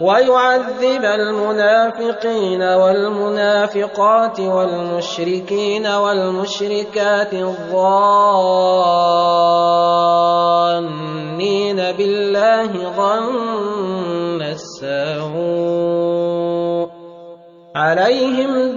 ويعذب المنافقين والمنافقات والمشركين والمشركات الظانين بالله ظن السوء عليهم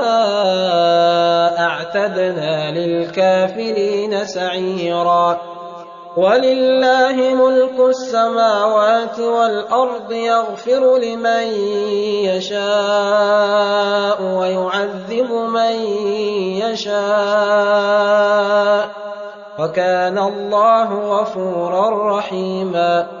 أعتدنا للكافرين سعيرا. ولله ملك السماوات والأرض يغفر لمن يشاء ويعذب من يشاء. وكان الله غفورا رحيما.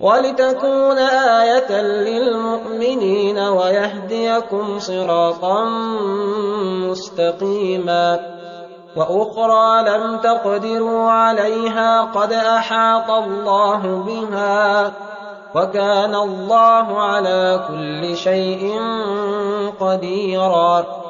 ولتكون آية للمؤمنين ويهديكم صراطا مستقيما وأخرى لم تقدروا عليها قد أحاط الله بها وكان الله على كل شيء قديرا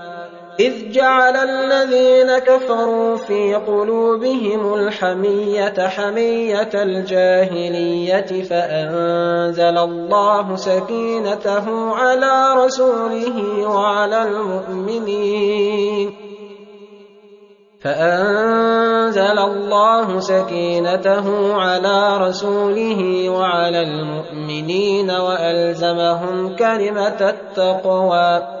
إذ جعل الذين كفروا في قلوبهم الحمية حمية الجاهلية فأنزل الله سكينته على رسوله وعلى المؤمنين. فأنزل الله سكينته على رسوله وعلى المؤمنين وألزمهم كلمة التقوى.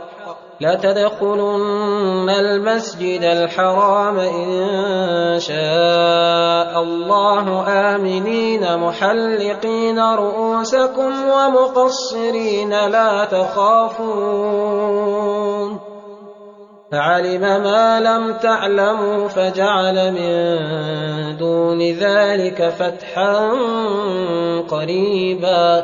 لتدخلن المسجد الحرام إن شاء الله آمنين محلقين رؤوسكم ومقصرين لا تخافون فعلم ما لم تعلموا فجعل من دون ذلك فتحا قريبا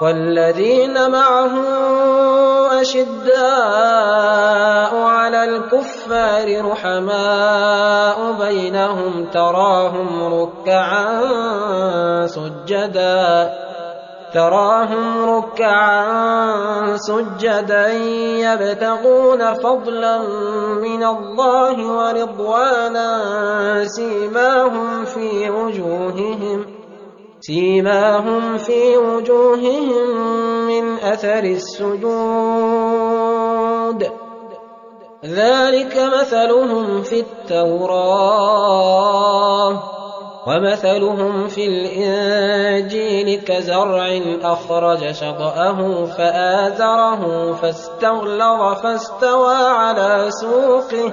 والذين معه أشداء على الكفار رحماء بينهم تراهم ركعا سجدا تراهم ركعا سجدا يبتغون فضلا من الله ورضوانا سيماهم في وجوههم. سيماهم في وجوههم من أثر السجود. ذلك مثلهم في التوراة ومثلهم في الإنجيل كزرع أخرج شطأه فآزره فاستغلظ فاستوى على سوقه.